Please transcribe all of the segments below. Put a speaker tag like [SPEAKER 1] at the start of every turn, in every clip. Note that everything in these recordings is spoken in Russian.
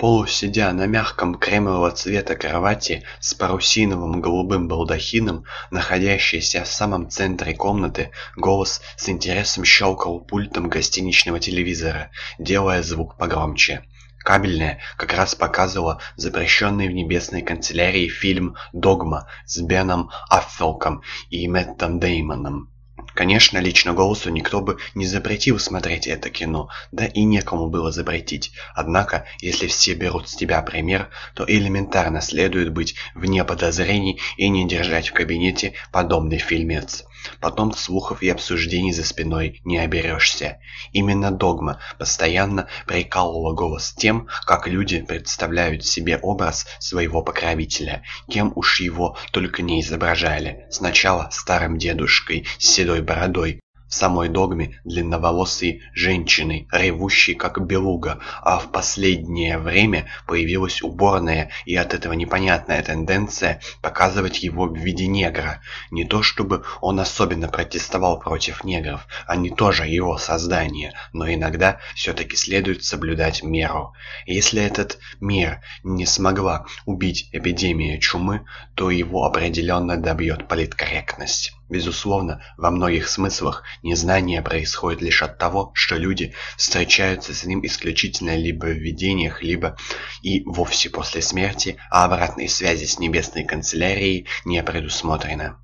[SPEAKER 1] Полусидя на мягком кремового цвета кровати с парусиновым голубым балдахином, находящейся в самом центре комнаты, голос с интересом щелкал пультом гостиничного телевизора, делая звук погромче. Кабельная как раз показывала запрещенный в небесной канцелярии фильм «Догма» с Беном Аффелком и Мэттом Деймоном. Конечно, лично голосу никто бы не запретил смотреть это кино, да и некому было запретить. Однако, если все берут с тебя пример, то элементарно следует быть вне подозрений и не держать в кабинете подобный фильмец. Потом слухов и обсуждений за спиной не оберешься. Именно догма постоянно прикалывала голос тем, как люди представляют себе образ своего покровителя, кем уж его только не изображали. Сначала старым дедушкой с седой бородой, в самой догме длинноволосой женщины, ревущей как белуга, а в последнее время появилась уборная и от этого непонятная тенденция показывать его в виде негра. Не то чтобы он особенно протестовал против негров, они тоже его создание, но иногда все-таки следует соблюдать меру. Если этот мир не смогла убить эпидемия чумы, то его определенно добьет политкорректность. Безусловно, во многих смыслах незнание происходит лишь от того, что люди встречаются с ним исключительно либо в видениях, либо и вовсе после смерти, а обратной связи с небесной канцелярией не предусмотрено.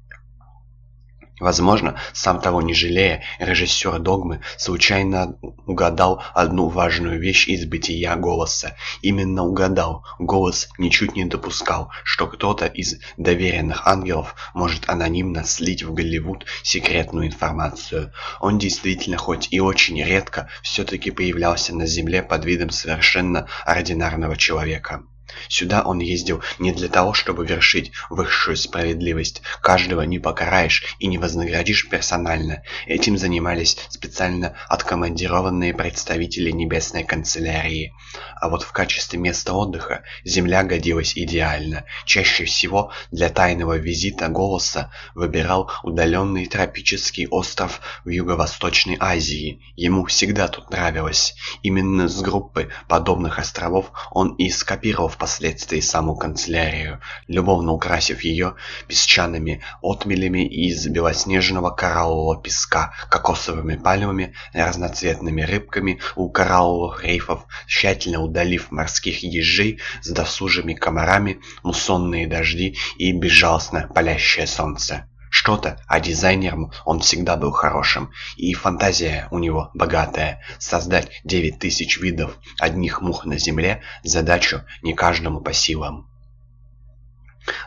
[SPEAKER 1] Возможно, сам того не жалея, режиссер «Догмы» случайно угадал одну важную вещь из бытия голоса. Именно угадал. Голос ничуть не допускал, что кто-то из доверенных ангелов может анонимно слить в Голливуд секретную информацию. Он действительно, хоть и очень редко, все-таки появлялся на Земле под видом совершенно ординарного человека. Сюда он ездил не для того, чтобы вершить высшую справедливость. Каждого не покараешь и не вознаградишь персонально. Этим занимались специально откомандированные представители Небесной канцелярии. А вот в качестве места отдыха Земля годилась идеально. Чаще всего для тайного визита голоса выбирал удаленный тропический остров в Юго-Восточной Азии. Ему всегда тут нравилось. Именно с группы подобных островов он и скопировал впоследствии саму канцелярию, любовно украсив ее песчаными отмелями из белоснежного кораллового песка, кокосовыми пальмами, разноцветными рыбками у коралловых рейфов, тщательно удалив морских ежей с досужими комарами, муссонные дожди и безжалостно палящее солнце что-то, а дизайнером он всегда был хорошим. И фантазия у него богатая. Создать 9000 видов одних мух на Земле – задачу не каждому по силам.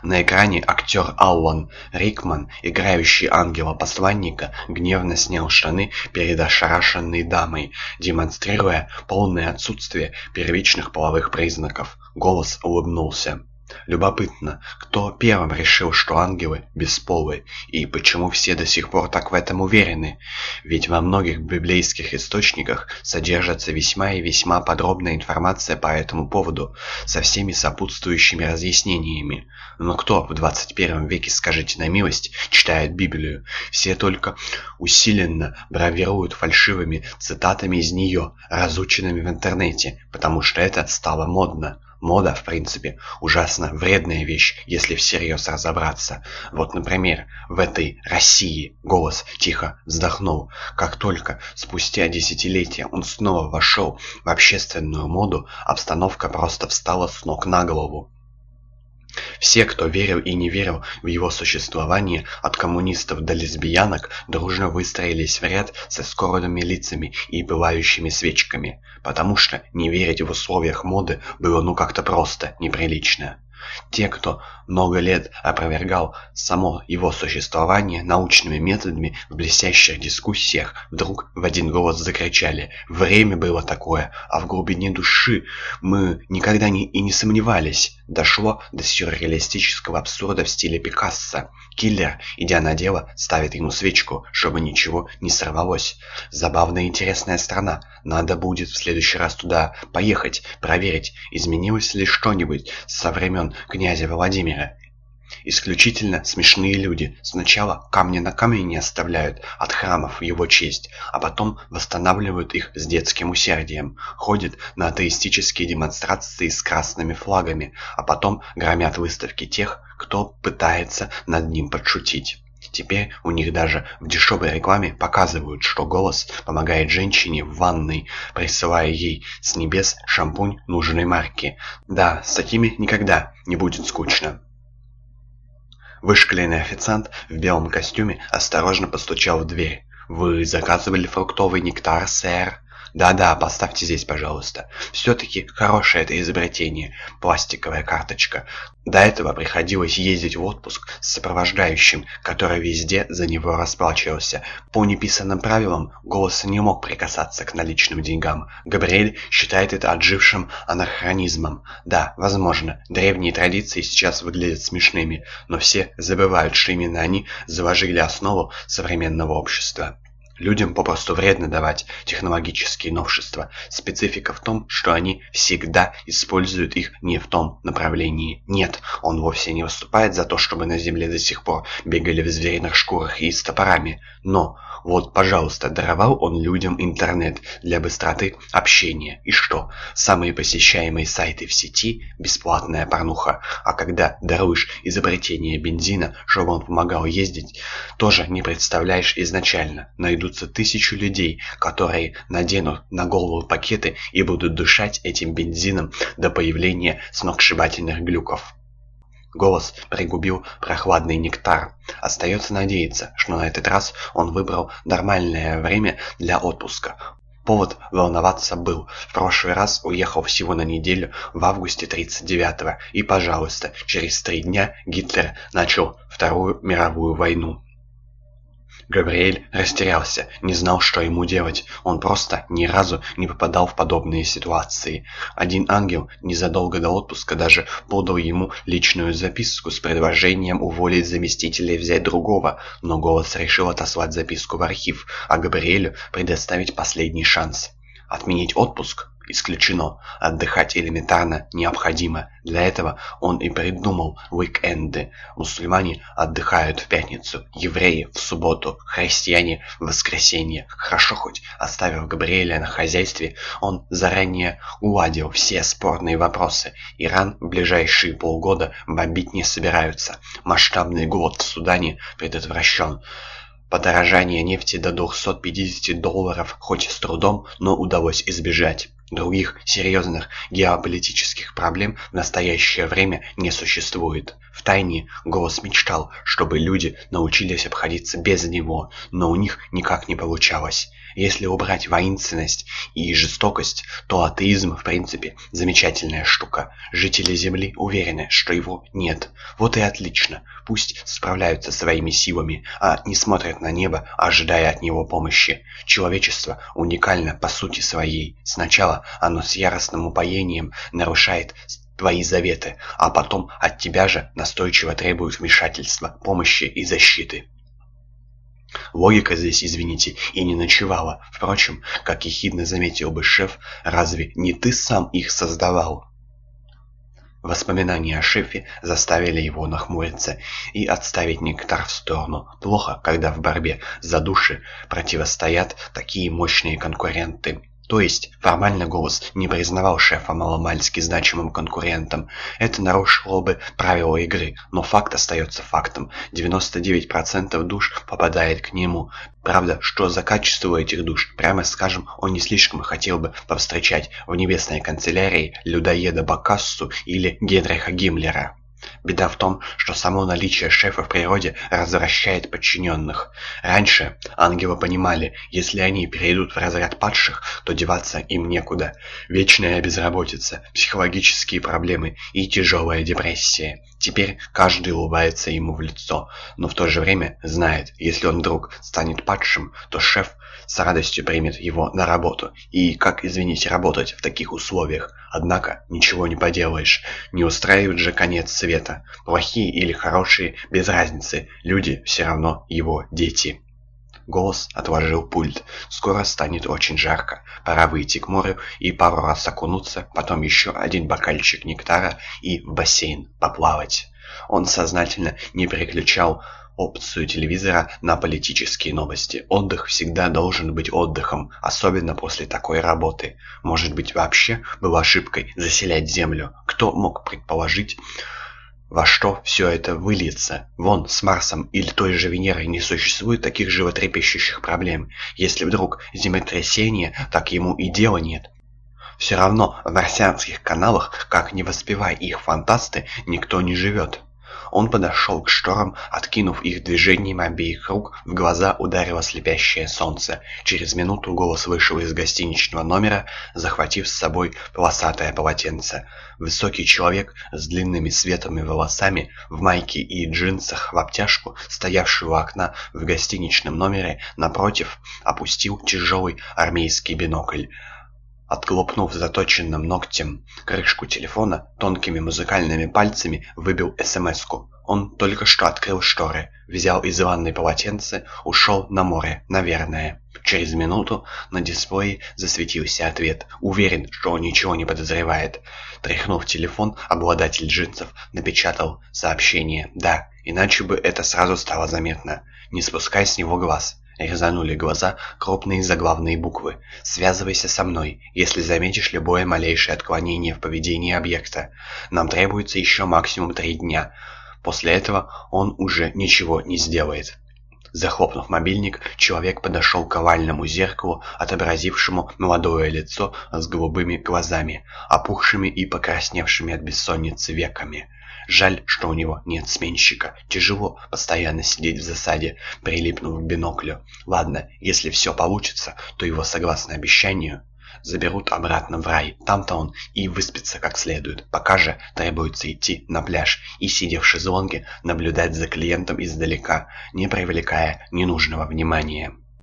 [SPEAKER 1] На экране актер Аллан Рикман, играющий ангела-посланника, гневно снял штаны перед ошарашенной дамой, демонстрируя полное отсутствие первичных половых признаков. Голос улыбнулся. Любопытно, кто первым решил, что ангелы бесполы, и почему все до сих пор так в этом уверены? Ведь во многих библейских источниках содержится весьма и весьма подробная информация по этому поводу, со всеми сопутствующими разъяснениями. Но кто в 21 веке, скажите на милость, читает Библию? Все только усиленно бравируют фальшивыми цитатами из нее, разученными в интернете, потому что это стало модно. Мода, в принципе, ужасно вредная вещь, если всерьез разобраться. Вот, например, в этой России голос тихо вздохнул. Как только спустя десятилетия он снова вошел в общественную моду, обстановка просто встала с ног на голову. Все, кто верил и не верил в его существование, от коммунистов до лесбиянок, дружно выстроились в ряд со скорбными лицами и пылающими свечками, потому что не верить в условиях моды было ну как-то просто неприлично. Те, кто много лет опровергал само его существование научными методами в блестящих дискуссиях, вдруг в один голос закричали «Время было такое, а в глубине души мы никогда не, и не сомневались». Дошло до сюрреалистического абсурда в стиле Пикассо. Киллер, идя на дело, ставит ему свечку, чтобы ничего не сорвалось. Забавная и интересная страна. Надо будет в следующий раз туда поехать, проверить, изменилось ли что-нибудь со времен князя Владимира. Исключительно смешные люди. Сначала камня на камне не оставляют от храмов в его честь, а потом восстанавливают их с детским усердием. Ходят на атеистические демонстрации с красными флагами, а потом громят выставки тех, кто пытается над ним подшутить. Теперь у них даже в дешевой рекламе показывают, что голос помогает женщине в ванной, присылая ей с небес шампунь нужной марки. Да, с такими никогда не будет скучно. Вышкаленный официант в белом костюме осторожно постучал в дверь. «Вы заказывали фруктовый нектар, сэр?» «Да-да, поставьте здесь, пожалуйста. Все-таки хорошее это изобретение, пластиковая карточка. До этого приходилось ездить в отпуск с сопровождающим, который везде за него расплачивался. По неписанным правилам, голос не мог прикасаться к наличным деньгам. Габриэль считает это отжившим анахронизмом. Да, возможно, древние традиции сейчас выглядят смешными, но все забывают, что именно они заложили основу современного общества. Людям попросту вредно давать технологические новшества. Специфика в том, что они всегда используют их не в том направлении. Нет, он вовсе не выступает за то, чтобы на Земле до сих пор бегали в звериных шкурах и с топорами. Но вот, пожалуйста, даровал он людям интернет для быстроты общения. И что? Самые посещаемые сайты в сети – бесплатная порнуха. А когда даруешь изобретение бензина, чтобы он помогал ездить, тоже не представляешь изначально. Найдутся тысячи людей, которые наденут на голову пакеты и будут дышать этим бензином до появления сногсшибательных глюков. Голос пригубил прохладный нектар. Остается надеяться, что на этот раз он выбрал нормальное время для отпуска. Повод волноваться был. В прошлый раз уехал всего на неделю в августе 39-го. И, пожалуйста, через три дня Гитлер начал Вторую мировую войну. Габриэль растерялся, не знал, что ему делать. Он просто ни разу не попадал в подобные ситуации. Один ангел незадолго до отпуска даже подал ему личную записку с предложением уволить заместителя и взять другого, но голос решил отослать записку в архив, а Габриэлю предоставить последний шанс. Отменить отпуск? Исключено. Отдыхать элементарно необходимо. Для этого он и придумал уикенды. Мусульмане отдыхают в пятницу, евреи в субботу, христиане в воскресенье. Хорошо хоть, оставив Габриэля на хозяйстве, он заранее уладил все спорные вопросы. Иран в ближайшие полгода бомбить не собираются. Масштабный голод в Судане предотвращен. Подорожание нефти до 250 долларов хоть с трудом, но удалось избежать. Других серьезных геополитических проблем в настоящее время не существует. Втайне голос мечтал, чтобы люди научились обходиться без него, но у них никак не получалось. Если убрать воинственность и жестокость, то атеизм, в принципе, замечательная штука. Жители Земли уверены, что его нет. Вот и отлично. Пусть справляются своими силами, а не смотрят на небо, ожидая от него помощи. Человечество уникально по сути своей. Сначала оно с яростным упоением нарушает твои заветы, а потом от тебя же настойчиво требует вмешательства, помощи и защиты. Логика здесь, извините, и не ночевала. Впрочем, как ехидно заметил бы шеф, разве не ты сам их создавал? Воспоминания о шефе заставили его нахмуриться и отставить нектар в сторону. Плохо, когда в борьбе за души противостоят такие мощные конкуренты. То есть, формально голос не признавал шефа маломальски значимым конкурентом. Это нарушило бы правила игры, но факт остается фактом. 99% душ попадает к нему. Правда, что за качество этих душ, прямо скажем, он не слишком хотел бы повстречать в небесной канцелярии людоеда Бакассу или Генриха Гиммлера. Беда в том, что само наличие шефа в природе развращает подчиненных. Раньше ангелы понимали, если они перейдут в разряд падших, то деваться им некуда. Вечная безработица, психологические проблемы и тяжелая депрессия. Теперь каждый улыбается ему в лицо, но в то же время знает, если он вдруг станет падшим, то шеф с радостью примет его на работу. И как, извините, работать в таких условиях? Однако ничего не поделаешь. Не устраивает же конец света. Плохие или хорошие, без разницы. Люди все равно его дети. Голос отложил пульт. Скоро станет очень жарко. Пора выйти к морю и пару раз окунуться, потом еще один бокальчик нектара и в бассейн поплавать. Он сознательно не переключал опцию телевизора на политические новости. Отдых всегда должен быть отдыхом, особенно после такой работы. Может быть, вообще было ошибкой заселять Землю? Кто мог предположить, во что все это выльется? Вон, с Марсом или той же Венерой не существует таких животрепещущих проблем. Если вдруг землетрясение, так ему и дела нет. Все равно в марсианских каналах, как не воспевай их фантасты, никто не живет. Он подошел к шторам, откинув их движением обеих рук, в глаза ударило слепящее солнце. Через минуту голос вышел из гостиничного номера, захватив с собой полосатое полотенце. Высокий человек с длинными светлыми волосами, в майке и джинсах в обтяжку, стоявший у окна в гостиничном номере, напротив, опустил тяжелый армейский бинокль. Отклопнув заточенным ногтем крышку телефона, тонкими музыкальными пальцами выбил СМС-ку. Он только что открыл шторы, взял из ванной полотенце, ушел на море, наверное. Через минуту на дисплее засветился ответ. Уверен, что он ничего не подозревает. Тряхнув телефон, обладатель джинсов напечатал сообщение «Да», иначе бы это сразу стало заметно. Не спускай с него глаз. Резанули глаза крупные заглавные буквы. «Связывайся со мной, если заметишь любое малейшее отклонение в поведении объекта. Нам требуется еще максимум три дня. После этого он уже ничего не сделает». Захлопнув мобильник, человек подошел к овальному зеркалу, отобразившему молодое лицо с голубыми глазами, опухшими и покрасневшими от бессонницы веками. Жаль, что у него нет сменщика. Тяжело постоянно сидеть в засаде, прилипнув к биноклю. Ладно, если все получится, то его, согласно обещанию, заберут обратно в рай. Там-то он и выспится как следует. Пока же требуется идти на пляж и, сидя в шезлонге, наблюдать за клиентом издалека, не привлекая ненужного внимания.